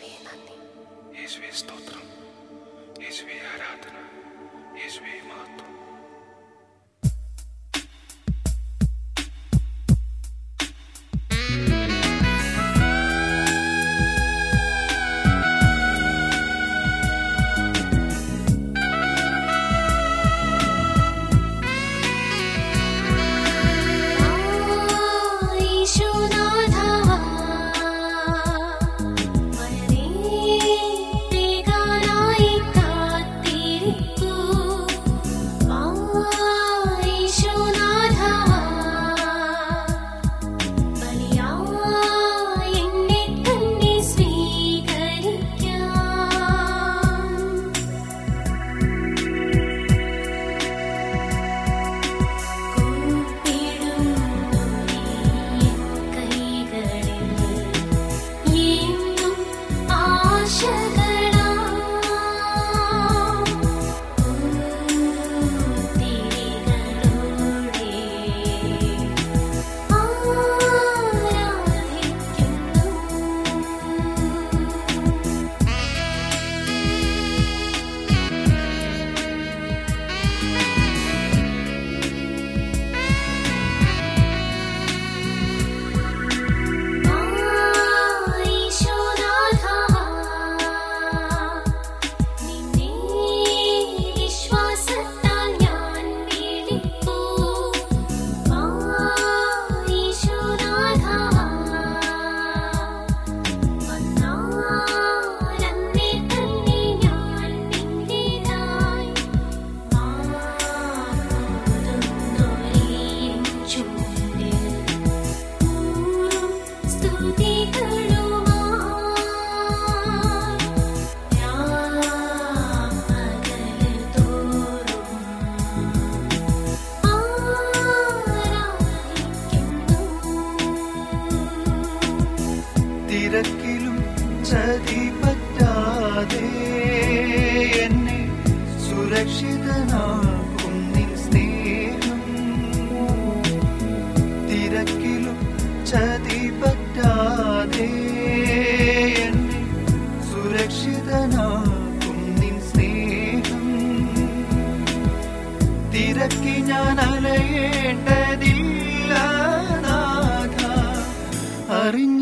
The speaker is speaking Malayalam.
യേശുവേ സ്തോത്രം യേശുവേ ആരാധന യേശുവേ മഹത്വം Thank you. ചതി പറ്റാതെ എന്നെ സുരക്ഷിതനാകും നിൻ സ്നേഹം തിരക്കിലും ചതി പറ്റാതെ എന്നെ സുരക്ഷിതനാകും നിൻ സ്നേഹം തിരക്കി ഞാൻ അലയേണ്ടതില്ല നാഥ. അറിഞ്ഞ